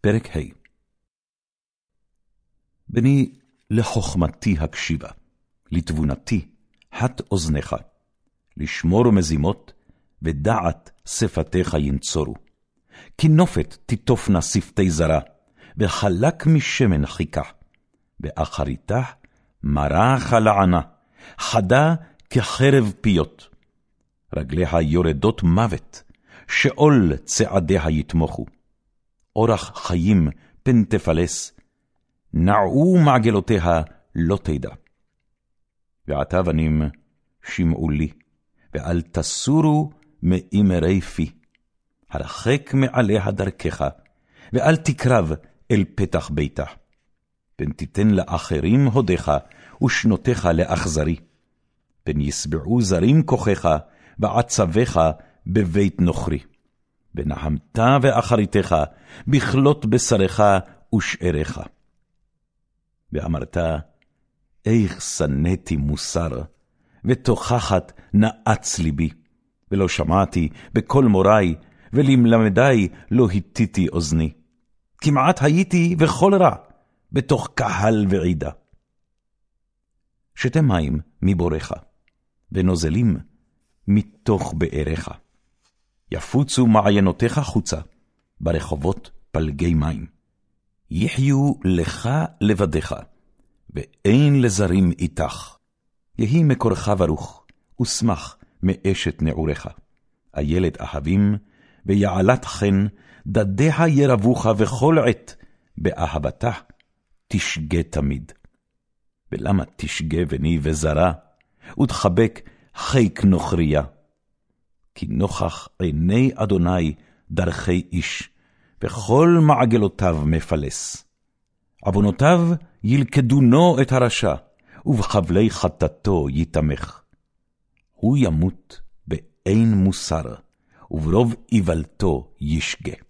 פרק ה' בני, לחוכמתי הקשיבה, לתבונתי הט אוזנך, לשמור מזימות, ודעת שפתיך ינצורו. כי נופת תיטופנה שפתי זרה, וחלק משמן חיכה, ואחריתה מרה חלענה, חדה כחרב פיות. רגליה יורדות מוות, שאול צעדיה יתמוכו. אורח חיים פן תפלס, נעו מעגלותיה לא תדע. ועתה בנים שמעו לי, ואל תסורו מאמרי פי. הרחק מעליה דרכך, ואל תקרב אל פתח ביתה. פן תיתן לאחרים הודיך, ושנותיך לאכזרי. פן ישבעו זרים כוחך, ועצביך בבית נוכרי. ונחמת ואחריתך, בכלות בשרך ושאריך. ואמרת, איך שנאתי מוסר, ותוכחת נאץ ליבי, ולא שמעתי בקול מורי, ולמלמדי לא הטיתי אוזני. כמעט הייתי וכל רע, בתוך קהל ועידה. שתה מים מבורך, ונוזלים מתוך באריך. יפוצו מעיינותיך חוצה, ברחובות פלגי מים. יחיו לך לבדיך, ואין לזרים איתך. יהי מקורך ברוך, ושמח מאשת נעוריך. איילת אהבים, ויעלת חן, דדיה ירבוך וכל עת, באהבתה תשגה תמיד. ולמה תשגה בני וזרה, ותחבק חיק נוכריה? כי נוכח עיני אדוני דרכי איש, וכל מעגלותיו מפלס. עוונותיו ילכדונו את הרשע, ובחבלי חטאתו יתמך. הוא ימות באין מוסר, וברוב איוולתו ישגה.